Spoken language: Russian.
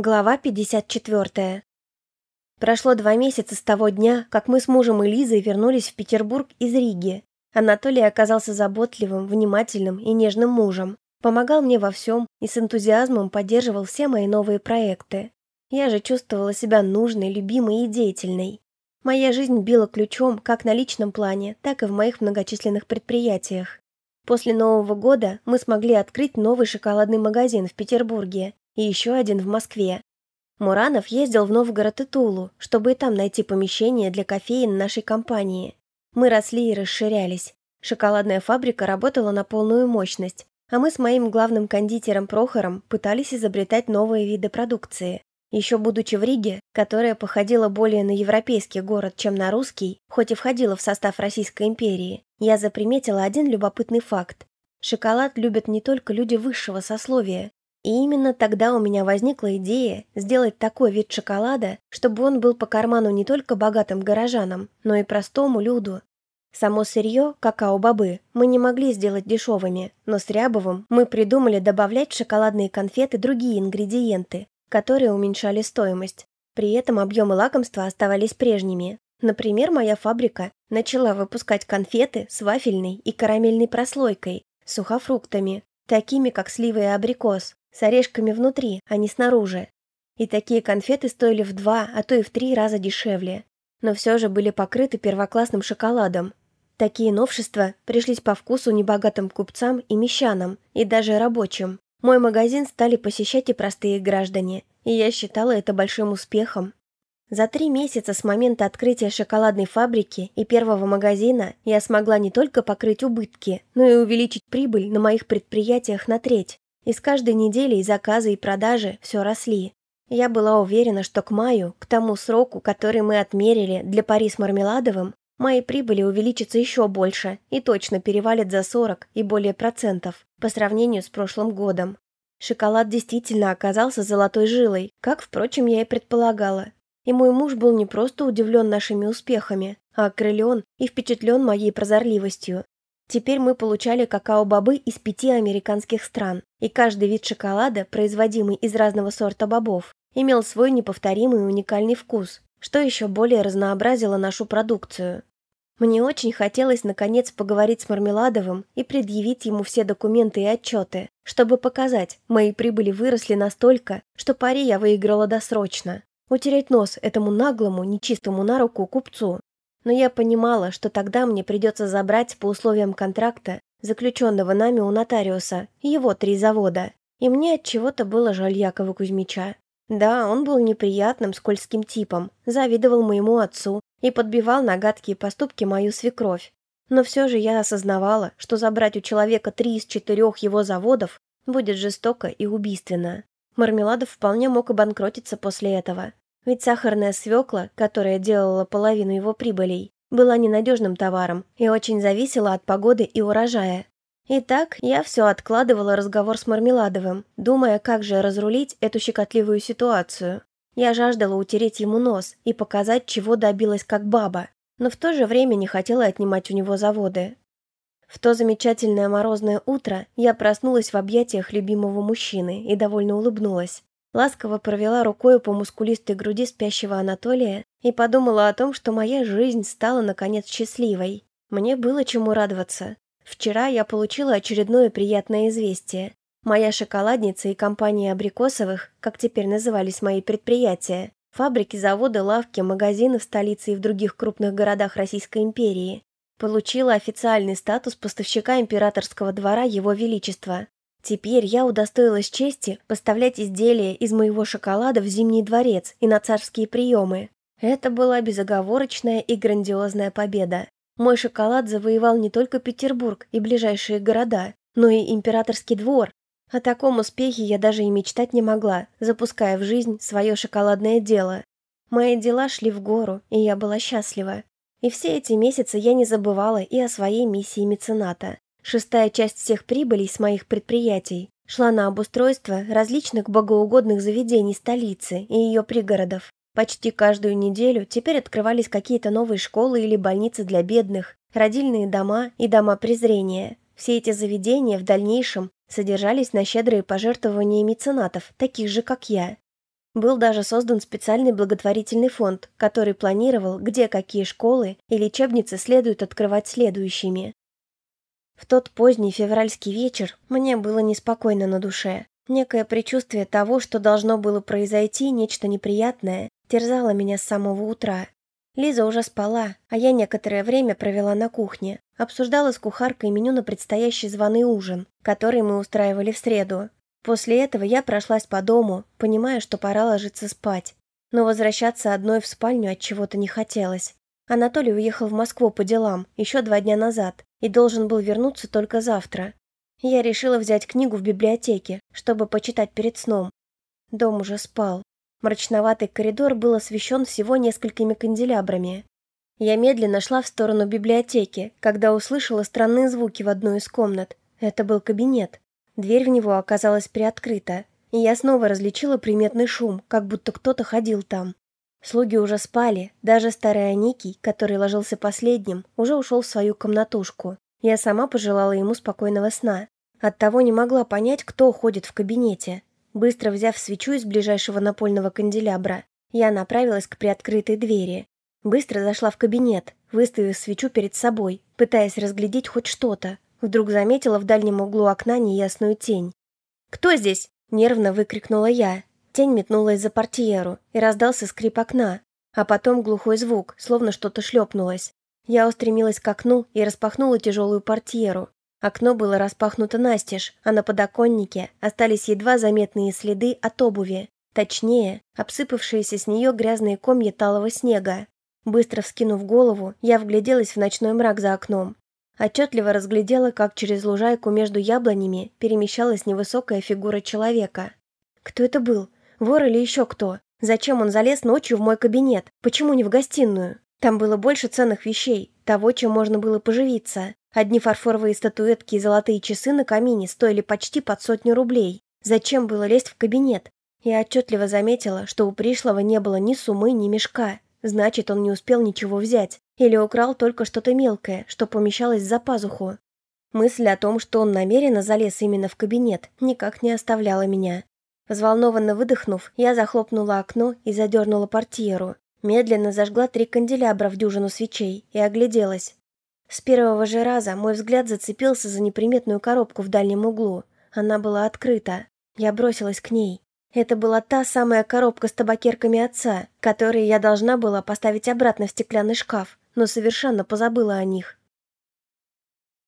Глава 54. Прошло два месяца с того дня, как мы с мужем и Лизой вернулись в Петербург из Риги. Анатолий оказался заботливым, внимательным и нежным мужем. Помогал мне во всем и с энтузиазмом поддерживал все мои новые проекты. Я же чувствовала себя нужной, любимой и деятельной. Моя жизнь била ключом как на личном плане, так и в моих многочисленных предприятиях. После Нового года мы смогли открыть новый шоколадный магазин в Петербурге и еще один в Москве. Муранов ездил в Новгород и Тулу, чтобы и там найти помещение для кофеин нашей компании. Мы росли и расширялись. Шоколадная фабрика работала на полную мощность, а мы с моим главным кондитером Прохором пытались изобретать новые виды продукции. Еще будучи в Риге, которая походила более на европейский город, чем на русский, хоть и входила в состав Российской империи, я заприметила один любопытный факт. Шоколад любят не только люди высшего сословия, и именно тогда у меня возникла идея сделать такой вид шоколада, чтобы он был по карману не только богатым горожанам, но и простому люду. Само сырье, какао-бобы, мы не могли сделать дешевыми, но с Рябовым мы придумали добавлять в шоколадные конфеты другие ингредиенты, которые уменьшали стоимость. При этом объемы лакомства оставались прежними. Например, моя фабрика начала выпускать конфеты с вафельной и карамельной прослойкой, сухофруктами, такими как сливы и абрикос, с орешками внутри, а не снаружи. И такие конфеты стоили в два, а то и в три раза дешевле. Но все же были покрыты первоклассным шоколадом. Такие новшества пришлись по вкусу небогатым купцам и мещанам, и даже рабочим. Мой магазин стали посещать и простые граждане, и я считала это большим успехом. За три месяца с момента открытия шоколадной фабрики и первого магазина я смогла не только покрыть убытки, но и увеличить прибыль на моих предприятиях на треть. И с каждой неделей заказы и продажи все росли. Я была уверена, что к маю, к тому сроку, который мы отмерили для пари с Мармеладовым, мои прибыли увеличатся еще больше и точно перевалит за 40 и более процентов по сравнению с прошлым годом. Шоколад действительно оказался золотой жилой, как, впрочем, я и предполагала. И мой муж был не просто удивлен нашими успехами, а окрылен и впечатлен моей прозорливостью. Теперь мы получали какао-бобы из пяти американских стран, и каждый вид шоколада, производимый из разного сорта бобов, имел свой неповторимый и уникальный вкус, что еще более разнообразило нашу продукцию. Мне очень хотелось наконец поговорить с Мармеладовым и предъявить ему все документы и отчеты, чтобы показать, мои прибыли выросли настолько, что пари я выиграла досрочно. Утереть нос этому наглому, нечистому на руку купцу но я понимала, что тогда мне придется забрать по условиям контракта, заключенного нами у нотариуса, его три завода. И мне от чего-то было жаль Якова Кузьмича. Да, он был неприятным, скользким типом, завидовал моему отцу и подбивал на гадкие поступки мою свекровь. Но все же я осознавала, что забрать у человека три из четырех его заводов будет жестоко и убийственно. Мармеладов вполне мог обанкротиться после этого. Ведь сахарная свекла, которая делала половину его прибылей, была ненадежным товаром и очень зависела от погоды и урожая. Итак, я все откладывала разговор с Мармеладовым, думая, как же разрулить эту щекотливую ситуацию. Я жаждала утереть ему нос и показать, чего добилась как баба, но в то же время не хотела отнимать у него заводы. В то замечательное морозное утро я проснулась в объятиях любимого мужчины и довольно улыбнулась. Ласково провела рукой по мускулистой груди спящего Анатолия и подумала о том, что моя жизнь стала, наконец, счастливой. Мне было чему радоваться. Вчера я получила очередное приятное известие. Моя шоколадница и компания Абрикосовых, как теперь назывались мои предприятия, фабрики, заводы, лавки, магазины в столице и в других крупных городах Российской империи, получила официальный статус поставщика императорского двора Его Величества. Теперь я удостоилась чести поставлять изделия из моего шоколада в Зимний дворец и на царские приемы. Это была безоговорочная и грандиозная победа. Мой шоколад завоевал не только Петербург и ближайшие города, но и императорский двор. О таком успехе я даже и мечтать не могла, запуская в жизнь свое шоколадное дело. Мои дела шли в гору, и я была счастлива. И все эти месяцы я не забывала и о своей миссии мецената. Шестая часть всех прибылей с моих предприятий шла на обустройство различных богоугодных заведений столицы и ее пригородов. Почти каждую неделю теперь открывались какие-то новые школы или больницы для бедных, родильные дома и дома презрения. Все эти заведения в дальнейшем содержались на щедрые пожертвования меценатов, таких же, как я. Был даже создан специальный благотворительный фонд, который планировал, где какие школы и лечебницы следует открывать следующими. В тот поздний февральский вечер мне было неспокойно на душе. Некое предчувствие того, что должно было произойти нечто неприятное, терзало меня с самого утра. Лиза уже спала, а я некоторое время провела на кухне. Обсуждала с кухаркой меню на предстоящий званый ужин, который мы устраивали в среду. После этого я прошлась по дому, понимая, что пора ложиться спать. Но возвращаться одной в спальню от чего-то не хотелось. Анатолий уехал в Москву по делам еще два дня назад и должен был вернуться только завтра. Я решила взять книгу в библиотеке, чтобы почитать перед сном. Дом уже спал. Мрачноватый коридор был освещен всего несколькими канделябрами. Я медленно шла в сторону библиотеки, когда услышала странные звуки в одной из комнат. Это был кабинет. Дверь в него оказалась приоткрыта, и я снова различила приметный шум, как будто кто-то ходил там. Слуги уже спали, даже старый Аникий, который ложился последним, уже ушел в свою комнатушку. Я сама пожелала ему спокойного сна. Оттого не могла понять, кто ходит в кабинете. Быстро взяв свечу из ближайшего напольного канделябра, я направилась к приоткрытой двери. Быстро зашла в кабинет, выставив свечу перед собой, пытаясь разглядеть хоть что-то, Вдруг заметила в дальнем углу окна неясную тень. «Кто здесь?» – нервно выкрикнула я. Тень метнулась за портьеру, и раздался скрип окна, а потом глухой звук, словно что-то шлепнулось. Я устремилась к окну и распахнула тяжелую портьеру. Окно было распахнуто настежь, а на подоконнике остались едва заметные следы от обуви, точнее, обсыпавшиеся с нее грязные комья талого снега. Быстро вскинув голову, я вгляделась в ночной мрак за окном Отчетливо разглядела, как через лужайку между яблонями перемещалась невысокая фигура человека. Кто это был? Вор или еще кто? Зачем он залез ночью в мой кабинет? Почему не в гостиную? Там было больше ценных вещей, того, чем можно было поживиться. Одни фарфоровые статуэтки и золотые часы на камине стоили почти под сотню рублей. Зачем было лезть в кабинет? Я отчетливо заметила, что у пришлого не было ни сумы, ни мешка. Значит, он не успел ничего взять. Или украл только что-то мелкое, что помещалось за пазуху. Мысль о том, что он намеренно залез именно в кабинет, никак не оставляла меня. Взволнованно выдохнув, я захлопнула окно и задернула портьеру. Медленно зажгла три канделябра в дюжину свечей и огляделась. С первого же раза мой взгляд зацепился за неприметную коробку в дальнем углу. Она была открыта. Я бросилась к ней. Это была та самая коробка с табакерками отца, которые я должна была поставить обратно в стеклянный шкаф но совершенно позабыла о них.